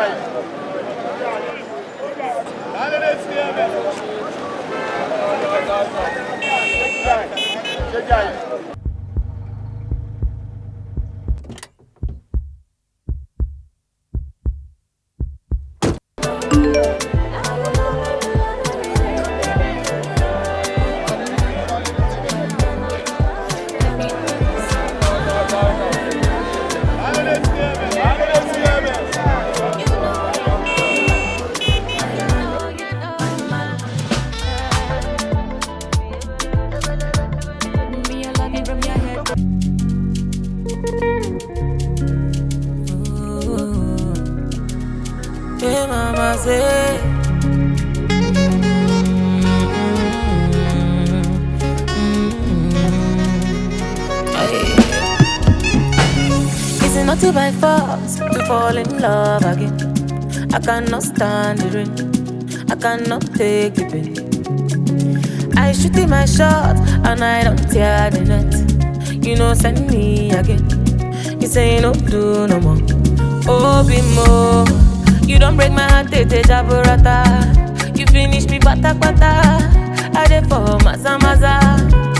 Siedziaj! Siedziaj! Say. Is it not by force to fall in love again? I cannot stand the rain. I cannot take the pain. I shoot in my shot and I don't tear the net. You know, send me again. You say no do no more. Oh, be more. You don't break my heart, tete jaburata. You finish me bata bata. I dey for maza maza,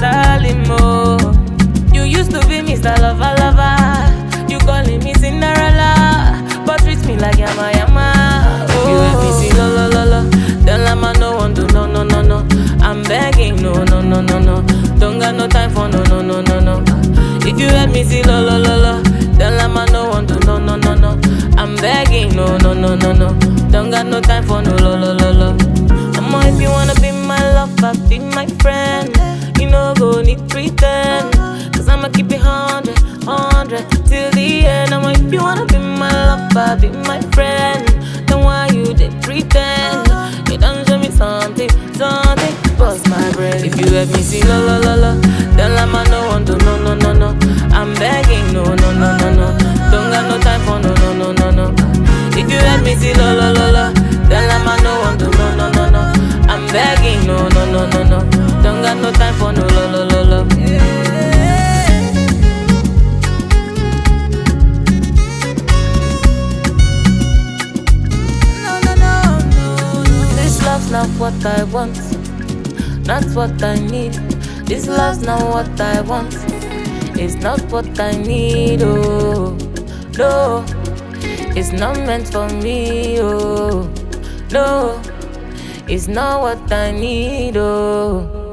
lalimo. You used to be Mr. Lover Lover. You calling me Cinderella, but treat me like yama yama. Oh. You let me see lo lo lo lo. Then lama no one do no no no no. I'm begging no no no no no. Don't got no time for no no no no no. If you let me see lo lo lo lo. No no no. Don't got no time for no lo lo lo lo. Mama, if you wanna be my lover, be my friend. You know, go need pretend. Cause I'ma keep it hundred, hundred till the end. Mama, if you wanna be my lover, be my friend. Then why you did pretend? You done show me something, something. Bust my brain. If you let me see la la la la, then no one do no no no no. I'm begging no no not what I want, not what I need. This love's not what I want. It's not what I need. Oh no, it's not meant for me. Oh no, it's not what I need. Oh.